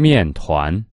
面团。